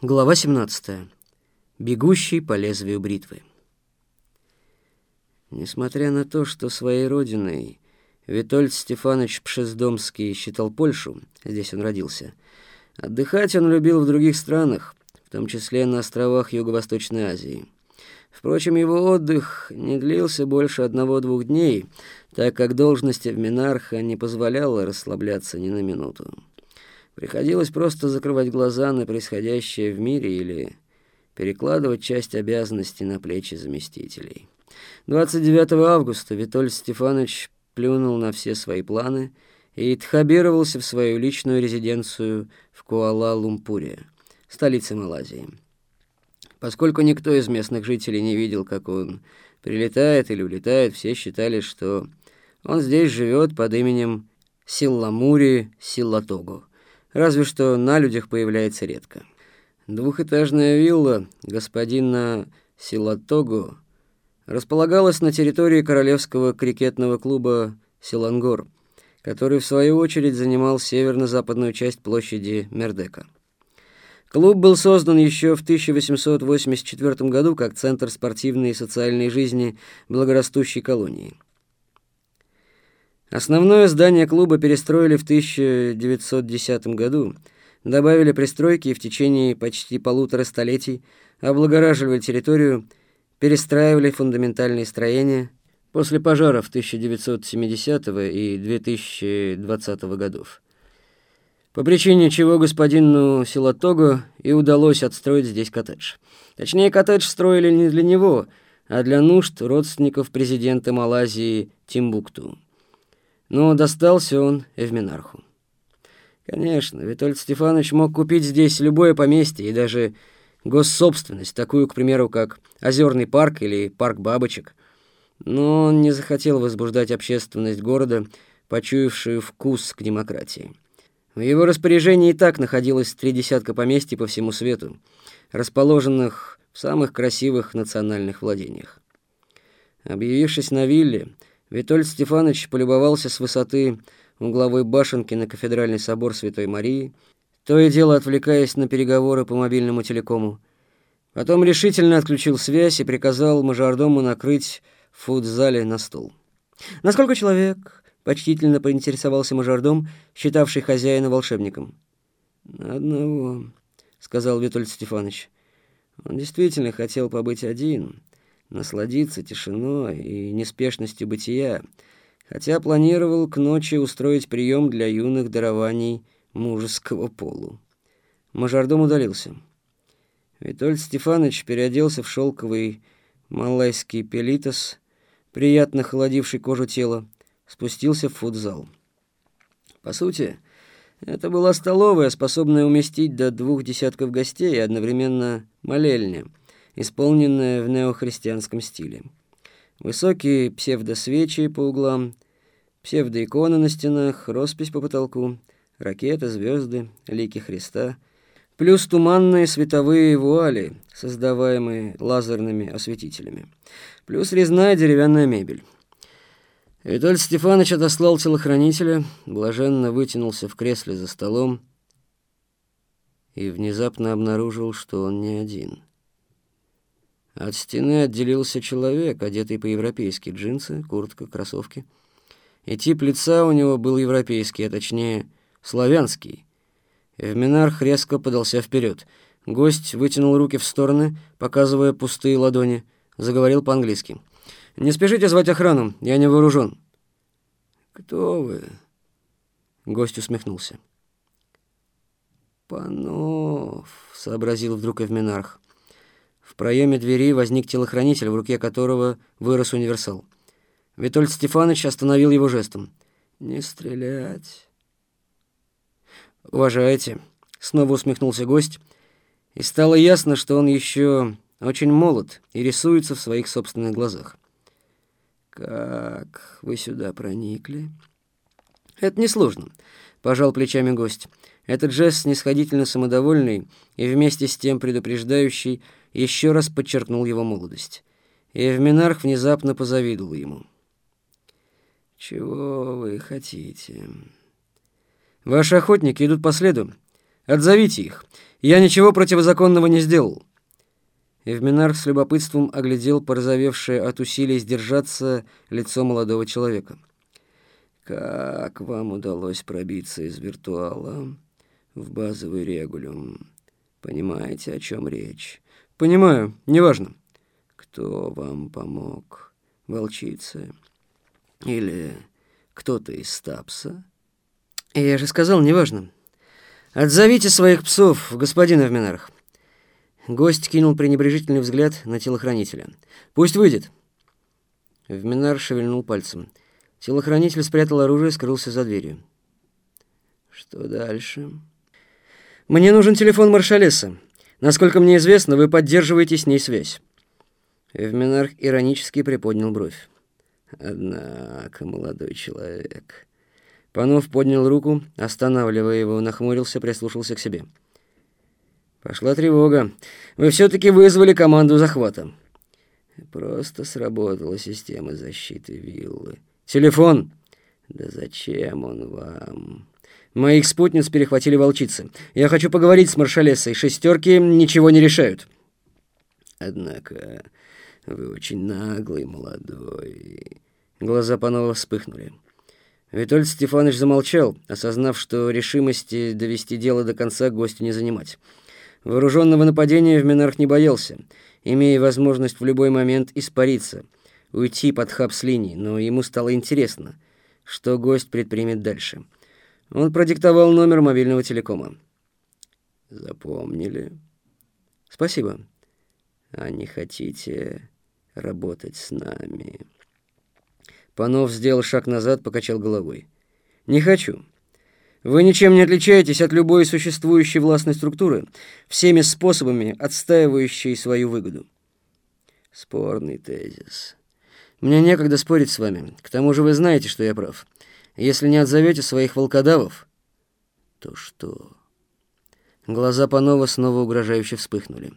Глава 17. Бегущий по лезвию бритвы. Несмотря на то, что своей родиной Витольд Стефанович Пшездомский считал Польшу, здесь он родился, отдыхать он любил в других странах, в том числе на островах Юго-Восточной Азии. Впрочем, его отдых не длился больше одного-двух дней, так как должность Эвминарха не позволяла расслабляться ни на минуту. Приходилось просто закрывать глаза на происходящее в мире или перекладывать часть обязанностей на плечи заместителей. 29 августа Витоль Стефанович плюнул на все свои планы и тхабировался в свою личную резиденцию в Куала-Лумпуре, столице Малайзии. Поскольку никто из местных жителей не видел, как он прилетает или улетает, все считали, что он здесь живет под именем Силламури Силлатого разве что на людях появляется редко. Двухэтажная вилла господина Силатого располагалась на территории королевского крикетного клуба Силангор, который в свою очередь занимал северно-западную часть площади Мердека. Клуб был создан еще в 1884 году как центр спортивной и социальной жизни благорастущей колонии. Основное здание клуба перестроили в 1910 году, добавили пристройки и в течение почти полутора столетий облагораживали территорию, перестраивали фундаментальные строения после пожаров 1970 и 2020 годов. По причине чего господину Силатого и удалось отстроить здесь коттедж. Точнее, коттедж строили не для него, а для нужд родственников президента Малайзии Тимбукту но достался он Эвминарху. Конечно, Витольд Стефанович мог купить здесь любое поместье и даже госсобственность, такую, к примеру, как Озерный парк или парк бабочек. Но он не захотел возбуждать общественность города, почуявшую вкус к демократии. В его распоряжении и так находилось три десятка поместий по всему свету, расположенных в самых красивых национальных владениях. Объявившись на вилле, Витольд Стефанович полюбовался с высоты угловой башенки на кафедральный собор Святой Марии, то и дело отвлекаясь на переговоры по мобильному телекому. Потом решительно отключил связь и приказал мажордому накрыть в фудзале на стол. «На сколько человек?» — почтительно поинтересовался мажордом, считавший хозяина волшебником. «На одного», — сказал Витольд Стефанович. Он действительно хотел побыть один, насладиться тишиной и неспешностью бытия, хотя планировал к ночи устроить прием для юных дарований мужеского полу. Мажордом удалился. Витольд Стефанович переоделся в шелковый малайский пелитос, приятно холодивший кожу тела, спустился в футзал. По сути, это была столовая, способная уместить до двух десятков гостей и одновременно молельня — исполненная в неохристианском стиле. Высокие псевдосвечи по углам, псевдоиконы на стенах, роспись по потолку, ракеты, звезды, лики Христа, плюс туманные световые вуали, создаваемые лазерными осветителями, плюс резная деревянная мебель. Витольд Стефанович отослал телохранителя, блаженно вытянулся в кресле за столом и внезапно обнаружил, что он не один — от стены отделился человек, одетый по-европейски, джинсы, куртка, кроссовки. И тип лица у него был европейский, а точнее славянский. Эвминарх резко подался вперед. Гость вытянул руки в стороны, показывая пустые ладони, заговорил по-английски. «Не спешите звать охрану, я не вооружен». «Кто вы?» Гость усмехнулся. «Панов», — сообразил вдруг Эвминарх. Проеме двери возник телохранитель, в руке которого вырос универсал. Витольд Стефанович остановил его жестом. «Не стрелять». «Уважаете», — снова усмехнулся гость, и стало ясно, что он еще очень молод и рисуется в своих собственных глазах. «Как вы сюда проникли?» «Это несложно», — пожал плечами гость. Этот жест снисходительно самодовольный и вместе с тем предупреждающий еще раз подчеркнул его молодость. И Эвминарх внезапно позавидовал ему. «Чего вы хотите?» «Ваши охотники идут по следу. Отзовите их. Я ничего противозаконного не сделал. Эвминар с любопытством оглядел порозовевшее от усилий сдержаться лицо молодого человека. «Как вам удалось пробиться из виртуала в базовый регулюм? Понимаете, о чем речь?» «Понимаю, неважно». «Кто вам помог? Волчица? Или кто-то из Стапса?» «Я же сказал, неважно. Отзовите своих псов, господин Эвминарх». Гость кинул пренебрежительный взгляд на телохранителя. «Пусть выйдет!» Вминар шевельнул пальцем. Телохранитель спрятал оружие и скрылся за дверью. «Что дальше?» «Мне нужен телефон маршалеса. Насколько мне известно, вы поддерживаете с ней связь». Эвминарх иронически приподнял бровь. «Однако, молодой человек...» Панов поднял руку, останавливая его, нахмурился, прислушался к себе. Пошла тревога. Вы все-таки вызвали команду захвата. Просто сработала система защиты виллы. Телефон? Да зачем он вам? Моих спутниц перехватили волчицы. Я хочу поговорить с маршалессой. Шестерки ничего не решают. Однако вы очень наглый, молодой. Глаза Панова вспыхнули. Витольд Стефанович замолчал, осознав, что решимости довести дело до конца гостю не занимать. Вооруженного нападения в Минарх не боялся, имея возможность в любой момент испариться, уйти под хаб с линии, но ему стало интересно, что гость предпримет дальше. Он продиктовал номер мобильного телекома. «Запомнили?» «Спасибо. А не хотите работать с нами?» Панов сделал шаг назад, покачал головой. «Не хочу. Вы ничем не отличаетесь от любой существующей властной структуры, всеми способами отстаивающей свою выгоду. Спорный тезис. Мне некогда спорить с вами. К тому же вы знаете, что я прав. Если не отзовете своих волкодавов, то что? Глаза Панова снова угрожающе вспыхнули.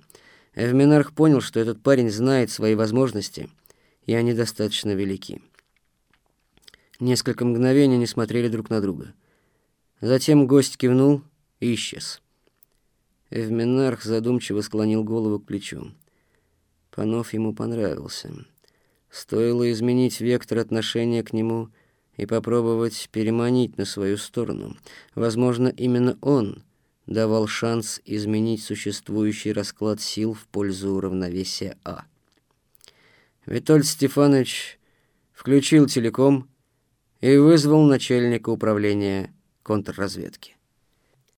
Эвминарх понял, что этот парень знает свои возможности, и они достаточно велики. Несколько мгновений они смотрели друг на друга. Затем гость кивнул и исчез. Эвменарх задумчиво склонил голову к плечу. Панов ему понравился. Стоило изменить вектор отношения к нему и попробовать переманить на свою сторону. Возможно, именно он давал шанс изменить существующий расклад сил в пользу равновесия А. Витольд Стефанович включил телеком и вызвал начальника управления контрразведки.